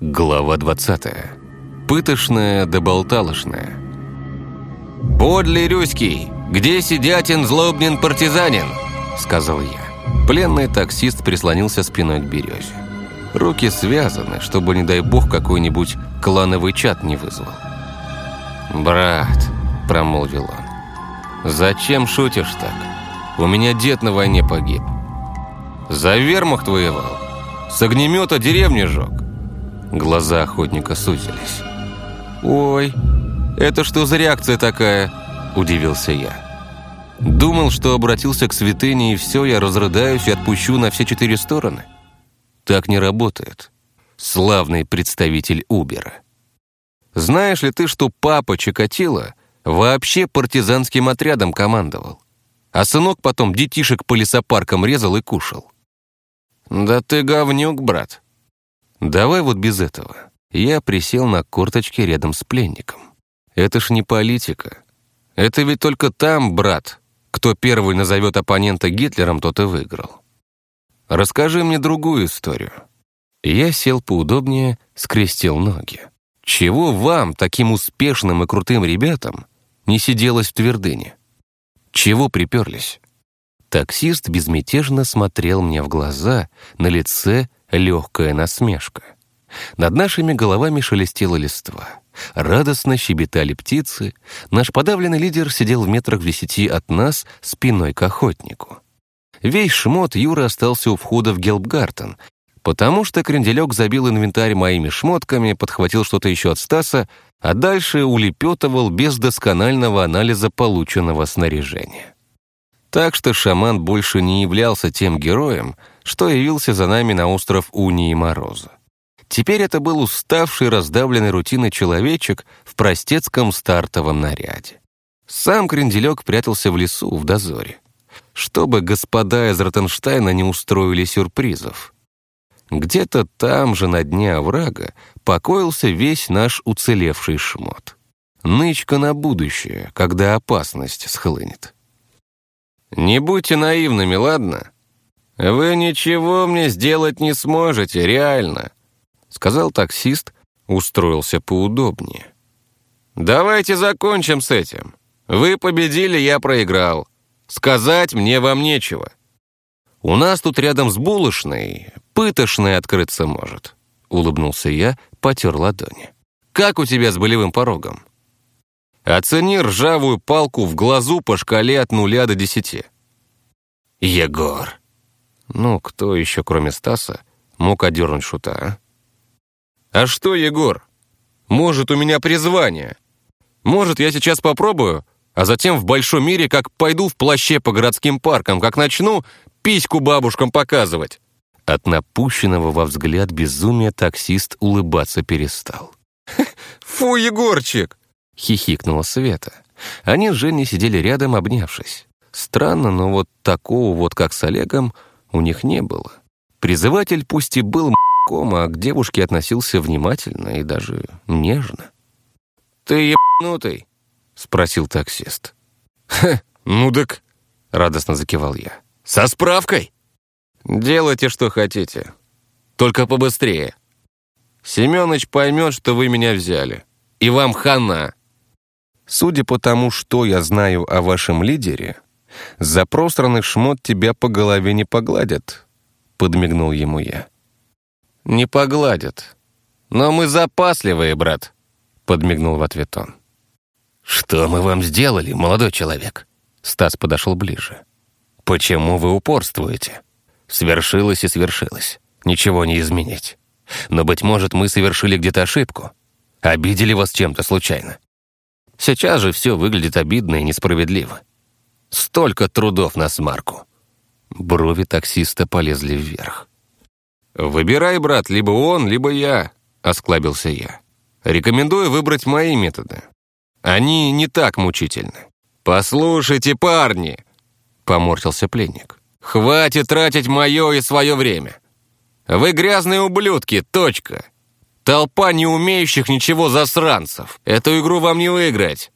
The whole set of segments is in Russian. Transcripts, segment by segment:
Глава 20. Пытошная да болталошная. «Подле Рюський, где сидятин злобнин партизанин?» — сказал я. Пленный таксист прислонился спиной к березе. Руки связаны, чтобы, не дай бог, какой-нибудь клановый чат не вызвал. «Брат», — промолвил он, — «зачем шутишь так? У меня дед на войне погиб. За вермахт воевал, с огнемета деревни жег. Глаза охотника сузились. «Ой, это что за реакция такая?» – удивился я. Думал, что обратился к святыне, и все, я разрыдаюсь и отпущу на все четыре стороны. Так не работает. Славный представитель Убера. Знаешь ли ты, что папа Чикатило вообще партизанским отрядом командовал? А сынок потом детишек по лесопаркам резал и кушал. Да ты говнюк, брат. Давай вот без этого. Я присел на корточки рядом с пленником. Это ж не политика. Это ведь только там, брат, кто первый назовет оппонента Гитлером, тот и выиграл. Расскажи мне другую историю. Я сел поудобнее, скрестил ноги. Чего вам, таким успешным и крутым ребятам, не сиделось в твердыне? Чего приперлись? Таксист безмятежно смотрел мне в глаза, на лице легкая насмешка. Над нашими головами шелестела листва. Радостно щебетали птицы. Наш подавленный лидер сидел в метрах в десяти от нас спиной к охотнику. Весь шмот Юра остался у входа в Гелбгартен, потому что кренделек забил инвентарь моими шмотками, подхватил что-то еще от Стаса, а дальше улепетывал без досконального анализа полученного снаряжения. Так что шаман больше не являлся тем героем, что явился за нами на остров Унии Мороза. Теперь это был уставший, раздавленный рутиной человечек в простецком стартовом наряде. Сам Кренделек прятался в лесу, в дозоре. Чтобы господа из Ротенштейна не устроили сюрпризов. Где-то там же на дне оврага покоился весь наш уцелевший шмот. Нычка на будущее, когда опасность схлынет. «Не будьте наивными, ладно? Вы ничего мне сделать не сможете, реально», сказал таксист, устроился поудобнее. «Давайте закончим с этим. Вы победили, я проиграл. Сказать мне вам нечего. У нас тут рядом с булочной пытошной открыться может», улыбнулся я, потер ладони. «Как у тебя с болевым порогом?» Оцени ржавую палку в глазу по шкале от нуля до десяти. Егор. Ну, кто еще, кроме Стаса, мог одернуть шута, а? А что, Егор? Может, у меня призвание? Может, я сейчас попробую, а затем в большом мире как пойду в плаще по городским паркам, как начну письку бабушкам показывать. От напущенного во взгляд безумия таксист улыбаться перестал. «Фу, Егорчик!» хихикнула Света. Они с Женей сидели рядом, обнявшись. Странно, но вот такого вот, как с Олегом, у них не было. Призыватель пусть и был м***ком, а к девушке относился внимательно и даже нежно. «Ты ебанутый?» — спросил таксист. «Ха, ну так...» — радостно закивал я. «Со справкой?» «Делайте, что хотите. Только побыстрее. Семёныч поймет, что вы меня взяли. И вам хана. Судя по тому, что я знаю о вашем лидере, за просранный шмот тебя по голове не погладят», — подмигнул ему я. «Не погладят. Но мы запасливые, брат», — подмигнул в ответ он. «Что мы вам сделали, молодой человек?» Стас подошел ближе. «Почему вы упорствуете? Свершилось и свершилось. Ничего не изменить. Но, быть может, мы совершили где-то ошибку. Обидели вас чем-то случайно. Сейчас же все выглядит обидно и несправедливо. Столько трудов на смарку. Брови таксиста полезли вверх. «Выбирай, брат, либо он, либо я», — осклабился я. «Рекомендую выбрать мои методы. Они не так мучительны». «Послушайте, парни!» — поморщился пленник. «Хватит тратить мое и свое время. Вы грязные ублюдки, точка. Толпа не умеющих ничего засранцев. Эту игру вам не выиграть.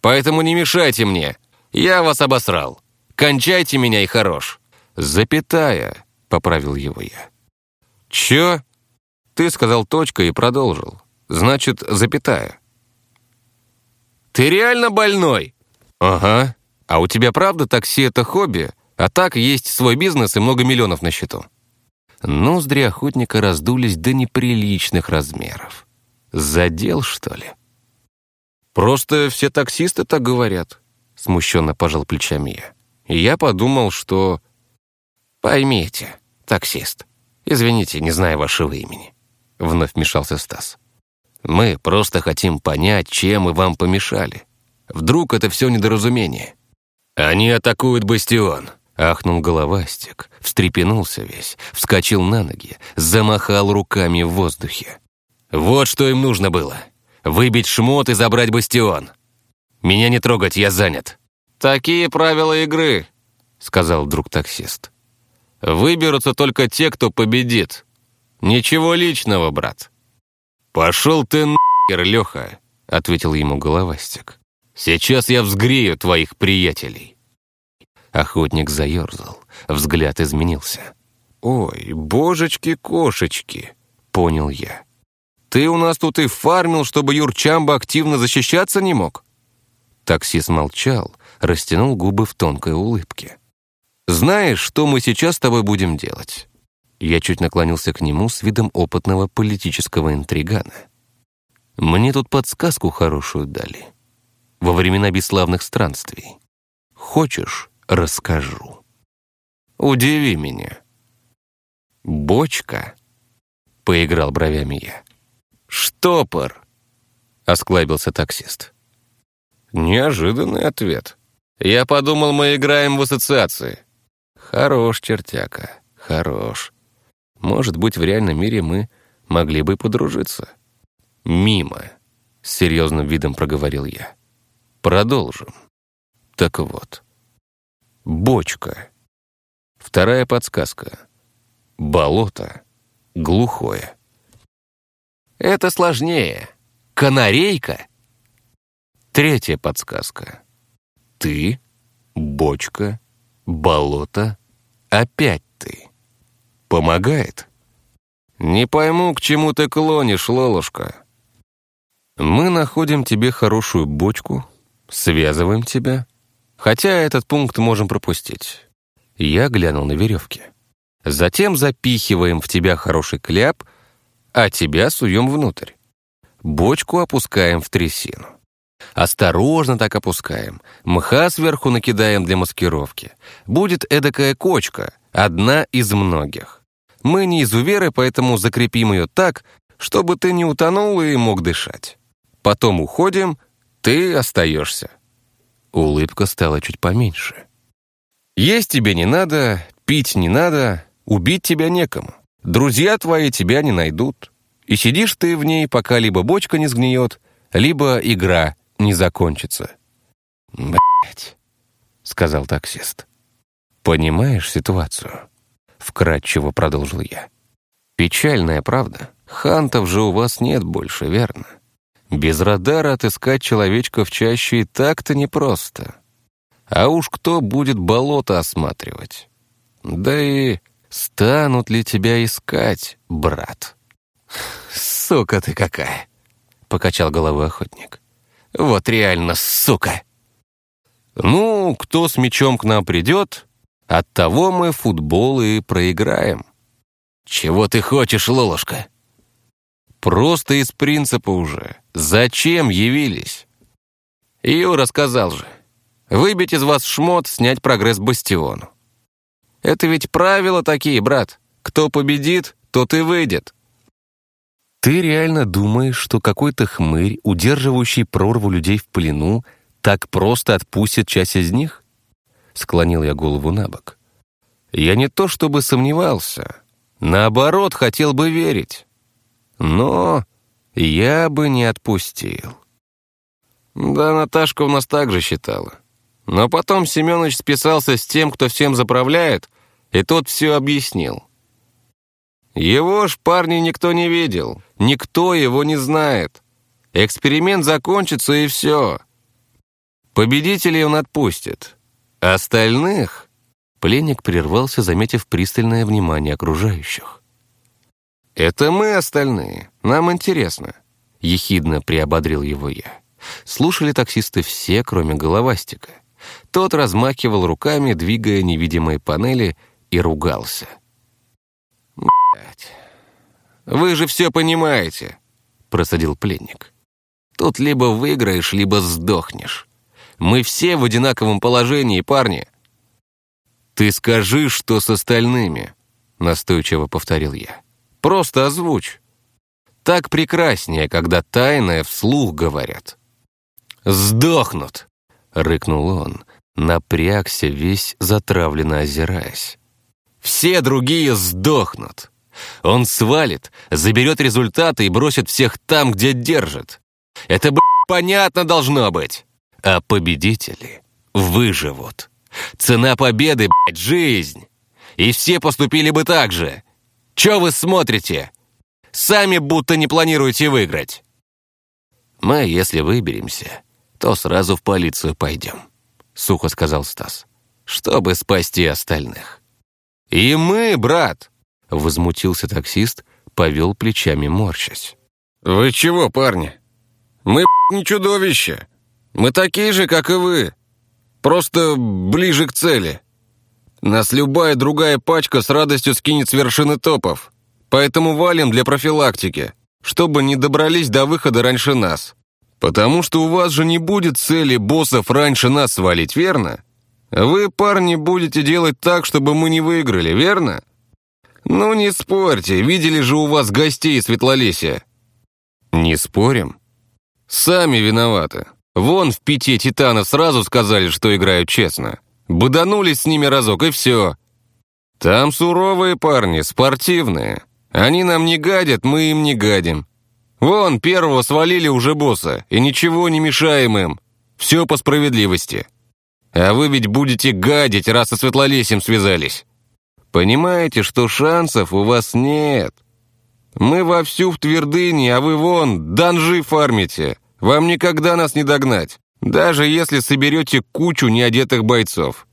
Поэтому не мешайте мне. Я вас обосрал. Кончайте меня и хорош. Запятая, поправил его я. Чё? ты сказал точка и продолжил. Значит, запятая. Ты реально больной? Ага. А у тебя правда такси — это хобби? А так есть свой бизнес и много миллионов на счету. Ноздри охотника раздулись до неприличных размеров. Задел, что ли? Просто все таксисты так говорят, смущенно пожал плечами я. И я подумал, что... Поймите, таксист, извините, не знаю вашего имени. Вновь вмешался Стас. Мы просто хотим понять, чем мы вам помешали. Вдруг это все недоразумение. Они атакуют бастион, Ахнул головастик, встрепенулся весь, вскочил на ноги, замахал руками в воздухе. «Вот что им нужно было. Выбить шмот и забрать бастион. Меня не трогать, я занят». «Такие правила игры», — сказал друг таксист. «Выберутся только те, кто победит. Ничего личного, брат». «Пошел ты нахер, Леха», — ответил ему головастик. «Сейчас я взгрею твоих приятелей». Охотник заерзал, взгляд изменился. «Ой, божечки-кошечки!» — понял я. «Ты у нас тут и фармил, чтобы Юрчамба активно защищаться не мог?» Таксист молчал, растянул губы в тонкой улыбке. «Знаешь, что мы сейчас с тобой будем делать?» Я чуть наклонился к нему с видом опытного политического интригана. «Мне тут подсказку хорошую дали. Во времена бесславных странствий. Хочешь, расскажу. Удиви меня. Бочка? Поиграл бровями я. Штопор! Осклабился таксист. Неожиданный ответ. Я подумал, мы играем в ассоциации. Хорош, чертяка, хорош. Может быть, в реальном мире мы могли бы подружиться. Мимо, с серьезным видом проговорил я. Продолжим. Так вот, Бочка. Вторая подсказка. Болото. Глухое. Это сложнее. Канарейка. Третья подсказка. Ты, бочка, болото, опять ты. Помогает? Не пойму, к чему ты клонишь, Лолушка. Мы находим тебе хорошую бочку, связываем тебя, Хотя этот пункт можем пропустить. Я глянул на веревки. Затем запихиваем в тебя хороший кляп, а тебя суем внутрь. Бочку опускаем в трясину. Осторожно так опускаем. Мха сверху накидаем для маскировки. Будет эдакая кочка, одна из многих. Мы не изуверы, поэтому закрепим ее так, чтобы ты не утонул и мог дышать. Потом уходим, ты остаешься. Улыбка стала чуть поменьше. «Есть тебе не надо, пить не надо, убить тебя некому. Друзья твои тебя не найдут. И сидишь ты в ней, пока либо бочка не сгниет, либо игра не закончится». «Блядь», — сказал таксист. «Понимаешь ситуацию?» — вкратчиво продолжил я. «Печальная правда. Хантов же у вас нет больше, верно? Без радара отыскать человечка в чаще и так-то непросто. А уж кто будет болото осматривать? Да и станут ли тебя искать, брат? «Сука ты какая!» — покачал головой охотник. «Вот реально сука!» «Ну, кто с мечом к нам придет, от того мы футбол и проиграем». «Чего ты хочешь, Лолушка?» Просто из принципа уже. Зачем явились? Юра сказал же. Выбить из вас шмот, снять прогресс бастиону. Это ведь правила такие, брат. Кто победит, тот и выйдет. Ты реально думаешь, что какой-то хмырь, удерживающий прорву людей в плену, так просто отпустит часть из них? Склонил я голову на бок. Я не то чтобы сомневался. Наоборот, хотел бы верить. Но я бы не отпустил. Да, Наташка у нас так же считала. Но потом Семенович списался с тем, кто всем заправляет, и тот все объяснил. Его ж парни никто не видел, никто его не знает. Эксперимент закончится, и все. Победителей он отпустит. Остальных... Пленник прервался, заметив пристальное внимание окружающих. Это мы остальные. Нам интересно. Ехидно приободрил его я. Слушали таксисты все, кроме головастика. Тот размахивал руками, двигая невидимые панели, и ругался. «Блядь, вы же все понимаете», — просадил пленник. «Тут либо выиграешь, либо сдохнешь. Мы все в одинаковом положении, парни». «Ты скажи, что с остальными», — настойчиво повторил я. «Просто озвучь. Так прекраснее, когда тайное вслух говорят». «Сдохнут!» — рыкнул он, напрягся весь затравленно озираясь. «Все другие сдохнут. Он свалит, заберет результаты и бросит всех там, где держит. Это, блядь, понятно должно быть. А победители выживут. Цена победы, блядь, жизнь. И все поступили бы так же. Че вы смотрите? Сами будто не планируете выиграть. Мы, если выберемся, то сразу в полицию пойдем», — сухо сказал Стас, «чтобы спасти остальных». «И мы, брат!» — возмутился таксист, повел плечами морщась. «Вы чего, парни? Мы не чудовища. Мы такие же, как и вы. Просто ближе к цели. Нас любая другая пачка с радостью скинет с вершины топов. Поэтому валим для профилактики, чтобы не добрались до выхода раньше нас. Потому что у вас же не будет цели боссов раньше нас свалить, верно? Вы, парни, будете делать так, чтобы мы не выиграли, верно? Ну не спорьте, видели же у вас гостей из Светлолесия. Не спорим? Сами виноваты. Вон в пяти титанов сразу сказали, что играют честно. Быданулись с ними разок, и все. Там суровые парни, спортивные. Они нам не гадят, мы им не гадим. Вон, первого свалили уже босса, и ничего не мешаем им. Все по справедливости. А вы ведь будете гадить, раз со Светлолесьем связались. Понимаете, что шансов у вас нет. Мы вовсю в твердыне, а вы вон, данжи фармите. Вам никогда нас не догнать, даже если соберете кучу неодетых бойцов.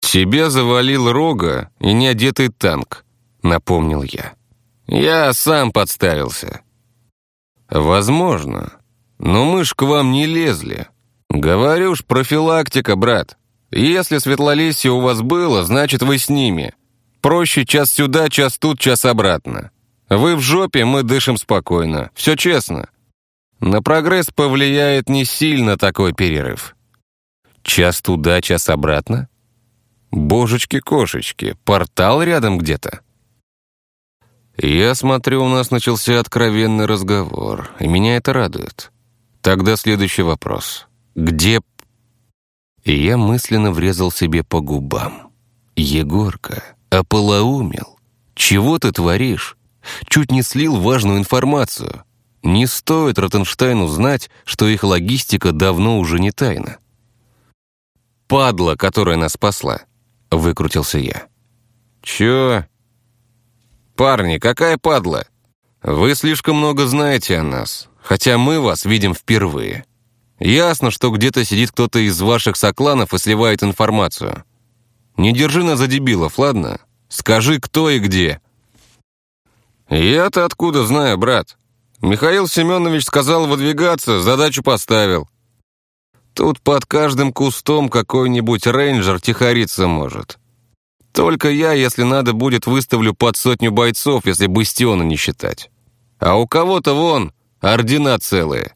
Тебя завалил рога и неодетый танк, напомнил я. Я сам подставился. Возможно. Но мы ж к вам не лезли. Говорю ж, профилактика, брат. Если светлолесье у вас было, значит, вы с ними. Проще час сюда, час тут, час обратно. Вы в жопе, мы дышим спокойно. Все честно. На прогресс повлияет не сильно такой перерыв. Час туда, час обратно? Божечки-кошечки, портал рядом где-то? Я смотрю, у нас начался откровенный разговор, и меня это радует. Тогда следующий вопрос. Где... И я мысленно врезал себе по губам. Егорка, ополоумел. Чего ты творишь? Чуть не слил важную информацию. Не стоит Ротенштейну знать, что их логистика давно уже не тайна. «Падла, которая нас спасла», — выкрутился я. «Чё?» «Парни, какая падла! Вы слишком много знаете о нас, хотя мы вас видим впервые. Ясно, что где-то сидит кто-то из ваших сокланов и сливает информацию. Не держи нас за дебилов, ладно? Скажи, кто и где». «Я-то откуда знаю, брат? Михаил Семенович сказал выдвигаться, задачу поставил. Тут под каждым кустом какой-нибудь рейнджер тихориться может. Только я, если надо будет, выставлю под сотню бойцов, если бастиона не считать. А у кого-то вон ордена целые.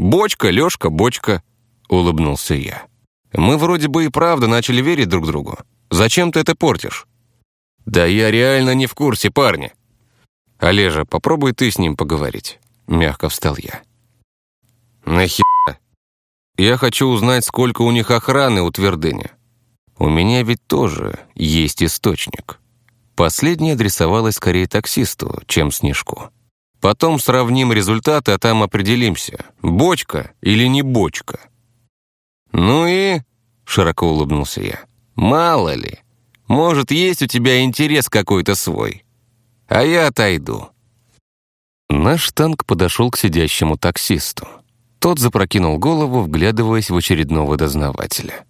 Бочка, Лёшка, бочка, улыбнулся я. Мы вроде бы и правда начали верить друг другу. Зачем ты это портишь? Да я реально не в курсе, парни. Олежа, попробуй ты с ним поговорить. Мягко встал я. Нахера? Я хочу узнать, сколько у них охраны у твердыни. У меня ведь тоже есть источник. Последний адресовалась скорее таксисту, чем Снежку. Потом сравним результаты, а там определимся, бочка или не бочка. «Ну и...» — широко улыбнулся я. «Мало ли. Может, есть у тебя интерес какой-то свой. А я отойду». Наш танк подошел к сидящему таксисту. Тот запрокинул голову, вглядываясь в очередного дознавателя.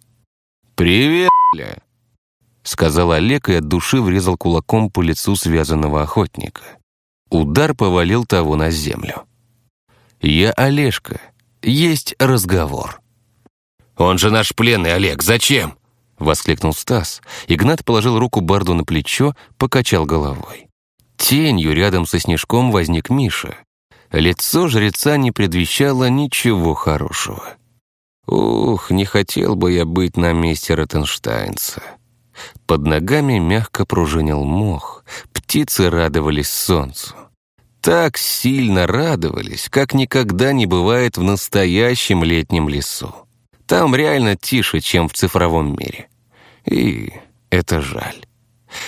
«Привет, бля!» — сказал Олег и от души врезал кулаком по лицу связанного охотника. Удар повалил того на землю. «Я Олежка. Есть разговор». «Он же наш пленный, Олег. Зачем?» — воскликнул Стас. Игнат положил руку Барду на плечо, покачал головой. Тенью рядом со снежком возник Миша. Лицо жреца не предвещало ничего хорошего. Ух, не хотел бы я быть на месте Ротенштайнца. Под ногами мягко пружинил мох, птицы радовались солнцу. Так сильно радовались, как никогда не бывает в настоящем летнем лесу. Там реально тише, чем в цифровом мире. И это жаль.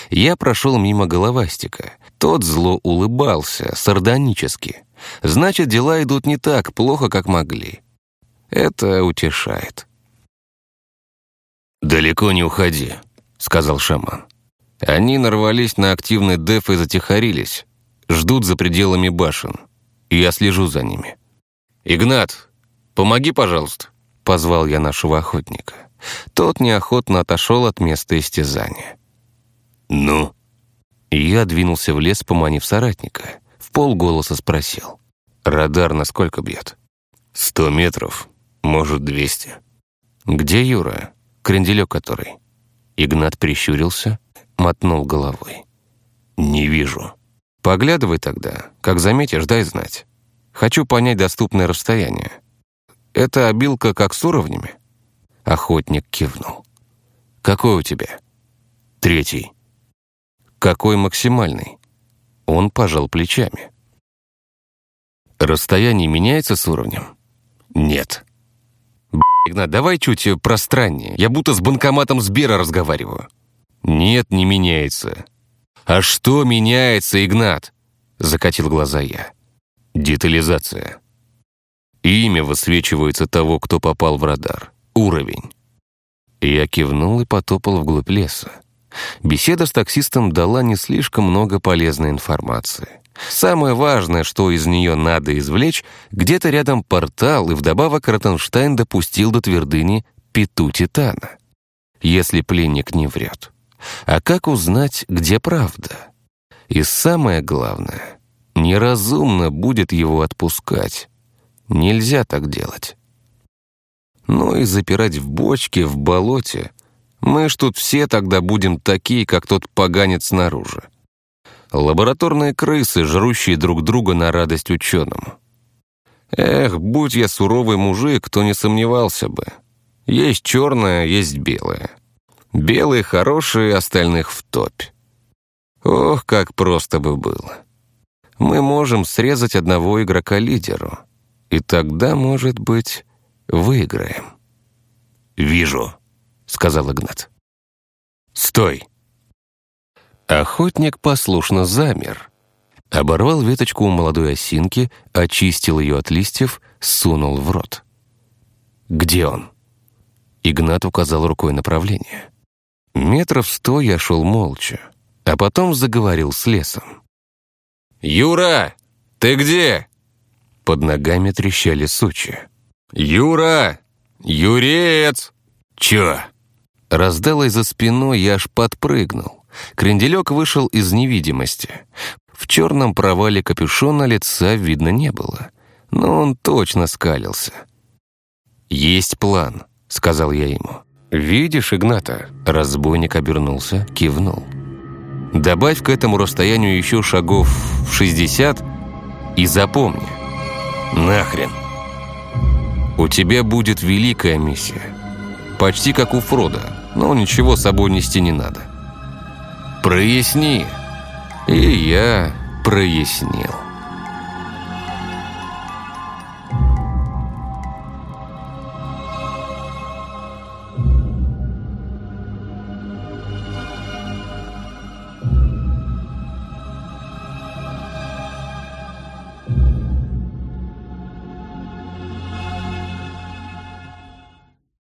Я прошел мимо головастика. Тот зло улыбался, сардонически. Значит, дела идут не так плохо, как могли. Это утешает. «Далеко не уходи», — сказал шаман. Они нарвались на активный деф и затихарились. Ждут за пределами башен. Я слежу за ними. «Игнат, помоги, пожалуйста», — позвал я нашего охотника. Тот неохотно отошел от места истязания. «Ну?» Я двинулся в лес, поманив соратника. В полголоса спросил. «Радар насколько бьет?» «Сто метров, может, двести». «Где Юра? Кренделек который?» Игнат прищурился, мотнул головой. «Не вижу». «Поглядывай тогда. Как заметишь, дай знать. Хочу понять доступное расстояние. Это обилка как с уровнями?» Охотник кивнул. «Какой у тебя?» «Третий». «Какой максимальный?» Он пожал плечами. «Расстояние меняется с уровнем?» «Нет». Игнат, давай чуть пространнее. Я будто с банкоматом Сбера разговариваю». «Нет, не меняется». «А что меняется, Игнат?» Закатил глаза я. «Детализация. Имя высвечивается того, кто попал в радар. Уровень». Я кивнул и потопал вглубь леса. Беседа с таксистом дала не слишком много полезной информации. Самое важное, что из нее надо извлечь, где-то рядом портал, и вдобавок Ротенштайн допустил до твердыни пету Титана. Если пленник не врет. А как узнать, где правда? И самое главное, неразумно будет его отпускать. Нельзя так делать. Ну и запирать в бочке, в болоте — мы ж тут все тогда будем такие, как тот поганец снаружи. Лабораторные крысы, жрущие друг друга на радость ученому. Эх, будь я суровый мужик, то не сомневался бы. Есть черное, есть белое. Белые хорошие, остальных в топь. Ох, как просто бы было. Мы можем срезать одного игрока лидеру. И тогда, может быть, выиграем. «Вижу», сказал Игнат. «Стой!» Охотник послушно замер. Оборвал веточку у молодой осинки, очистил ее от листьев, сунул в рот. «Где он?» Игнат указал рукой направление. Метров сто я шел молча, а потом заговорил с лесом. «Юра, ты где?» Под ногами трещали сучья. «Юра! Юрец!» «Чё?» Раздалось за спиной, я аж подпрыгнул. Кренделек вышел из невидимости. В черном провале капюшона лица видно не было. Но он точно скалился. «Есть план», — сказал я ему. «Видишь, Игната?» Разбойник обернулся, кивнул. «Добавь к этому расстоянию еще шагов в шестьдесят и запомни. Нахрен. У тебя будет великая миссия. Почти как у Фрода но ничего собой нести не надо. «Проясни!» И я прояснил.